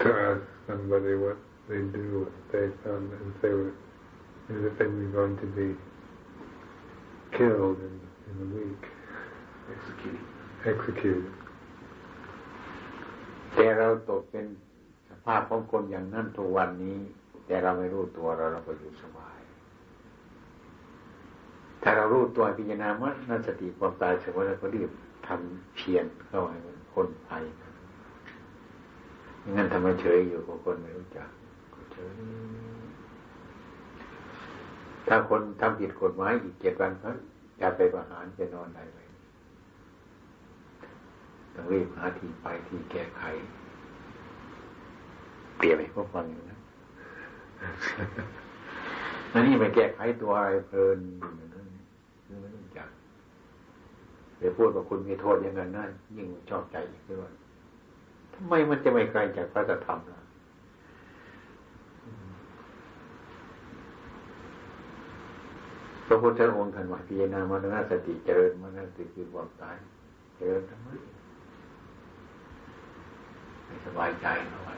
To ask somebody what they do, what they've done, and say what, is if they were going to be killed in, in a week, Execute แต่เราตกเป็นสภาพของคนอย่างนั้นทุกวันนี้ แต่เราไม่รู้ตัวเราเราก็อยู่สบาย ถ้าเรารู้ตัวพิจารณาว่านั่นสติความตายเสมอแล้วก็รีบทำเพียรเข้าให้มันพ้นภัยงั้นทำไมเฉยอยู่กับคนไม่รู้จักเฉยถ้าคนทำผิดกฎหมายอีกเจ็ดวันเขาจะไปประหารจะนอนได้ไหม ต้องรีบหาที่ไปที่แก้ไข เปลี่ยนไปพวกฟังอยู่นั้นอันนี้ไปแก้ไขตัวอะไรเพลินอย่างนั้นคือไม่รู้จักเดี๋ยวพูดว่าคุณมีโทษอย่างนั้นนะยิ่งชอบใจอีกด้วยทำไมมันจะไม่ไกลจากพระธรรมล่ะพระพุทธองค์ท่านว่าพิจารณามรณสติเจริญมรณสติคือความตายเจริญทำไมไม่ สบายใจเอาไว้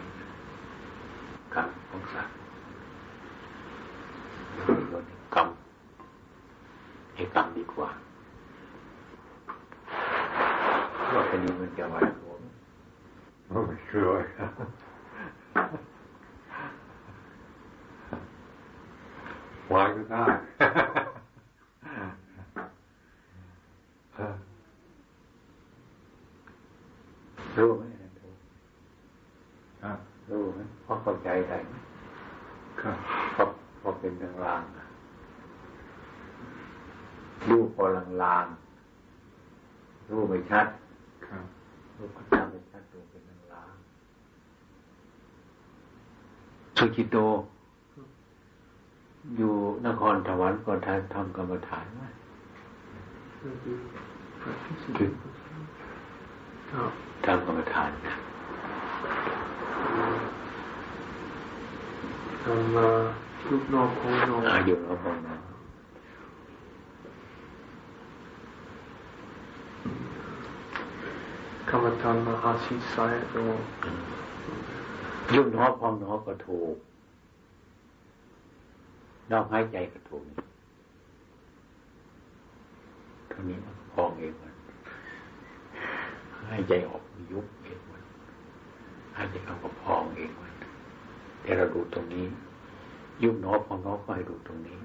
กรรมของสัตว์กรรมให้กรรมดีกว่าว่าคดีมันจะไหวผม Oh, sure. Why not? รู้รู้ครับ รู้ไหมพอเข้าใจได้ไหม ครับ พอพอเป็นลางๆอะรู้พอลางๆรู้ไม่ ชัดครับรูปจำเป็นชัดดูเป็นลางๆสุจิโต อยู่นครถวันก่อนทานทำกรรมฐานไหม Maybe practicing. Oh, ทำกรรมฐาน from uh, group no no อาอยู่น ครนะ Kamatan Mahasi Sayat or ยุบหนอพองหนอก็ถูกนอกหายใจก็ถูกเท่านี้มันพองเองมันหายใจออกยุบเองมันหายใจเข้าก็พองเองมันแต่เราดูตรงนี้ ยุบหนอพองหนอก็ให้ดูตรงนี้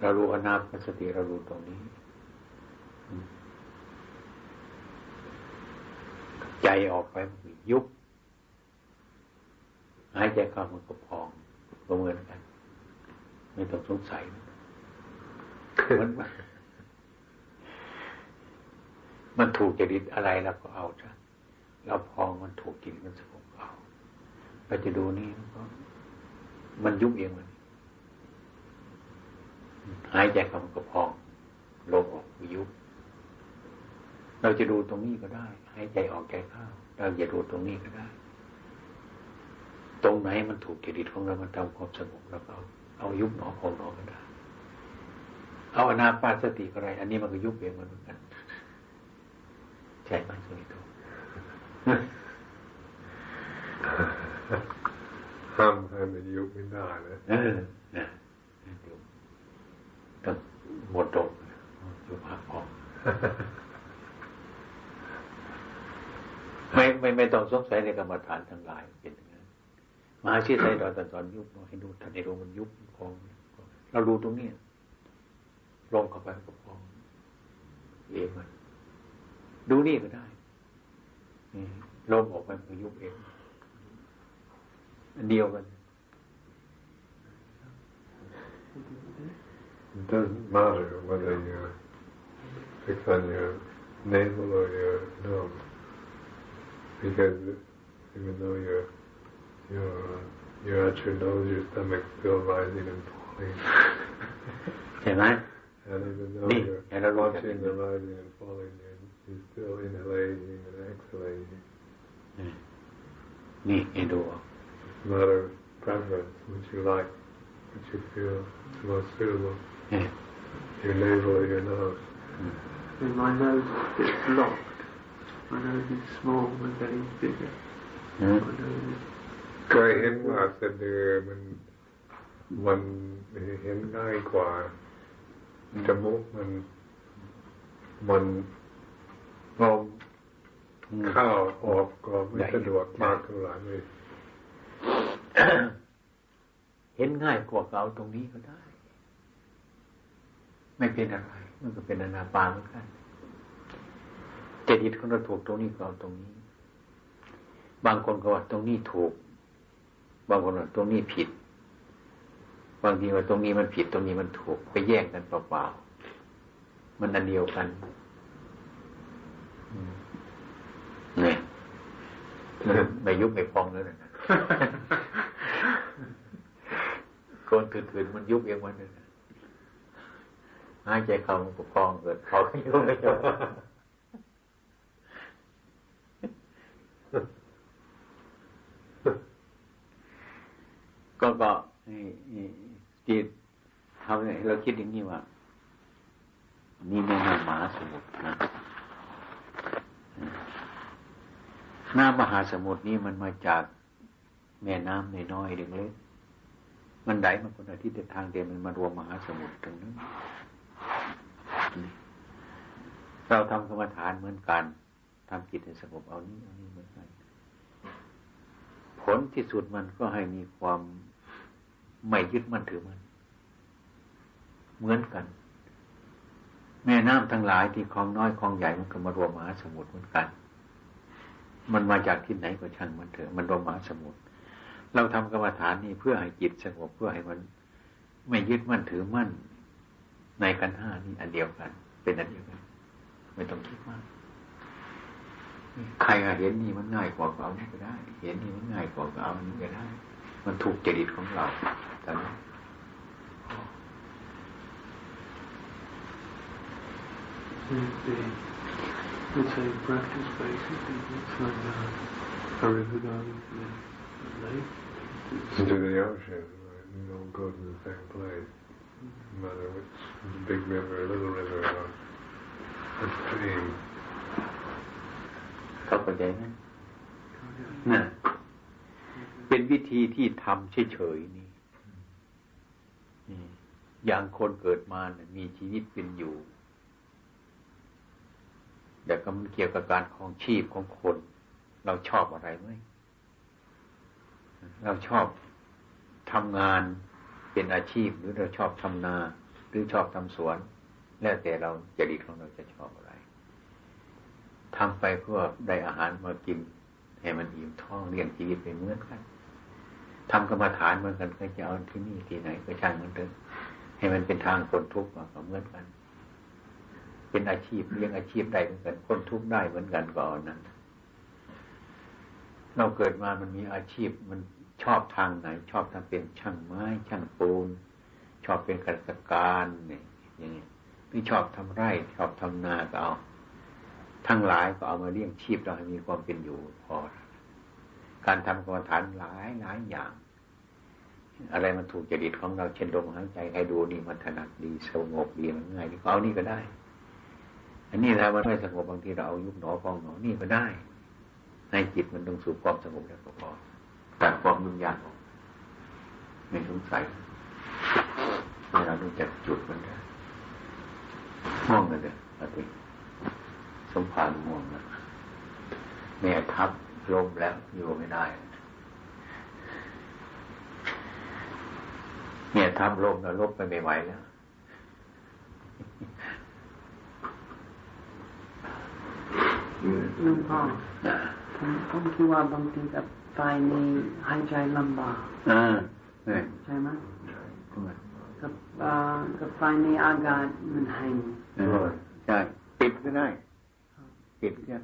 เรารู้อนาปสติเราดูตรงนี้อืม ใจออกไปมันยุบหายใจเข้ามันก็พองก็เหมือนกัน ไม่ต้องสงสัยมันมันถูกจริตอะไรแล้วก็เอาจ้ะเราพองมันถูกจริตมันสงบเอาไปจะดูนี่มันมันยุบเองมันหายใจเข้ามันก็พองลมออกยุบ เราจะดูตรงนี้ก็ได้ หายใจออกใจเข้าเราจะดูตรงนี้ก็ได้ ตรงไหนมันถูกจริตของเรา มันทำความสงบเราก็เอาเอายุบหนอพองหนอก็ได้ เอาอนาปานสติก็ได้อันนี้มันก็ยุบเองมันเหมือนกัน ใช่ไหมสุนิโตห้ามให้มันยุบไม่ได้นะเออนะยุบต้องหมดตรงยุบหักพอง ไม่ไม่ไม่ต้องสงสัยในกรรมฐานทั้งหลายเป็นอย่างนั้นมาชีไตรดอนตอนสอนยุบให้ดูท่านในรูมันยุบพองเราดูตรงนี้ลงเข้าไปก็พองเองมันดูนี่ก็ได้ลมออกไปมันยุบเองอันเดียวกัน It doesn't matter whether you fix on your navel or your nose, because even though your your you're at your nose, your stomach still rising and falling. Am I? And even though you're watching the rising and falling, you're, you're still inhaling and exhaling. Me and all. Matter preference, which you like, which you feel most suitable. Yeah. Your navel or your nose. In my nose, it's locked. My nose is small and getting bigger. เคยเห็นว่าสะดือมันมันเห็นง่ายกว่าจมูกมันมันลมอืมข้าออกก็ไม่สะดวกมากเท่าไหร่เลยเห็นง่ายกว่าเกเอาตรงนี้ก็ได้ ไม่เป็นอะไร มันก็เป็นอนาปานเหมือนกัน จริตของเราถูกตรงนี้เอาตรงนี้ บางคนก็ว่าตรงนี้ถูก บางคนว่าตรงนี้ผิด บางทีว่าตรงนี้มันผิดตรงนี้มันถูก ไปแย่งกันเปล่าๆมันอันเดียวกันเนี่ยไม่ยุบไม่พองเลยนะคนถืนๆมันยุบเองมันเลยนะหายใจเข้ามันก็พองเกิดพองยุบไม่ยุบ ก็ก็จิตทำเนี่ยเราคิดอย่างนี้ว่า นี่แม่น้ำมหาสมุทรนะหน้ำมหาสมุทรนี่มันมาจากแม่น้ำน้อยๆเล็กๆมันไหลมาคนละทิศทางเดียวมันมารวมมหาสมุทรตรงนั้นเราทำกรรมฐานเหมือนกันทำจิตให้สงบเอานี้เอานี้เหมือนกัน ผลที่สุดมันก็ให้มีความไม่ยึดมั่นถือมัน เหมือนกัน แม่น้ำทั้งหลายที่คลองน้อยคลองใหญ่มันก็มารวมมหาสมุทรเหมือนกัน มันมาจากที่ไหนก็ช่างมันเถอะมันรวมมหาสมุทรเราทำกรรมฐานนี่เพื่อให้จิตสงบเพื่อให้มัน ไม่ยึดมั่นถือมั่น ในกันห้านี่อันเดียวกัน เป็นอันเดียวกัน ไม่ต้องคิดมาก ใครเห็นนี่มันง่ายกว่าเอานี่ก็ได้ เห็นนี่มันง่ายกว่าเอานี่ก็ได้ มันถูกจริตของเราแต่นั้น The, the, the same practice basically. It's like uh, a river going into the lake. Into the ocean, right? You don't go to the same place. No matter which big river, little river, or a stream. เข้าใจไหมน่ะเป็นวิธีที่ทำเฉยๆนี่นี่อย่างคนเกิดมาเนี่ยมีชีวิตเป็นอยู่แต่ก็มันเกี่ยวกับการครองชีพของคน เราชอบอะไรไหมเราชอบทำงานเป็นอาชีพหรือเราชอบทำนา หรือชอบทำสวน แล้วแต่เราจริตของเราจะชอบอะไร ทำไปเพื่อได้อาหารมากินให้มันอิ่มท้องเลี้ยงชีวิตไปเหมือนกันทำกรรมฐานเหมือนกันก็จะเอาที่นี่ที่ไหนก็ช่างมันเถอะให้มันเป็นทางคนทุกข์ก็เหมือนกัน เป็นอาชีพเลี้ยงอาชีพได้เหมือนกันคนทุกข์ได้เหมือนกันก่อนนั้นเราเกิดมามันมีอาชีพมันชอบทางไหน ชอบทำเป็นช่างไม้ ช่างปูน ชอบเป็นข้าราชการเนี่ยอย่างเงี้ยหรือชอบทำไร่ ชอบทำนาก็เอา ทั้งหลายก็เอามาเลี้ยงชีพเราให้มีความเป็นอยู่พอ การทำกรรมฐานหลายหลายอย่าง อะไรมันถูกจริตของเราเช่นลมหายใจให้ดูนี่มันถนัดดีสงบดีมันง่ายดีก็เอานี่ก็ได้ อันนี้ถ้ามันไม่สงบบางทีเราเอายุบหนอพองหนอนี่ก็ได้ ให้จิตมันต้องสู่ความสงบแล้วก็พอตัดความยุ่งยากออกไม่สงสัยเวลารู้จักจุดมันได้ม่งเลยเด้อปฏิ สมภารม่วงนะแม่ทับลมแล้วอยู่ไม่ได้เนี่ยทับลมแล้วลบไปไม่ไหวแล้วลุงพ่อผมผมคิดว่าบางทีกับไฟนี่หายใจลำบากอ่าเนี่ยใช่ไหมทำไมกับอ่ากับไฟนี่อากาศมันแห้งเออใช่ปิดก็ได้ ปิดก็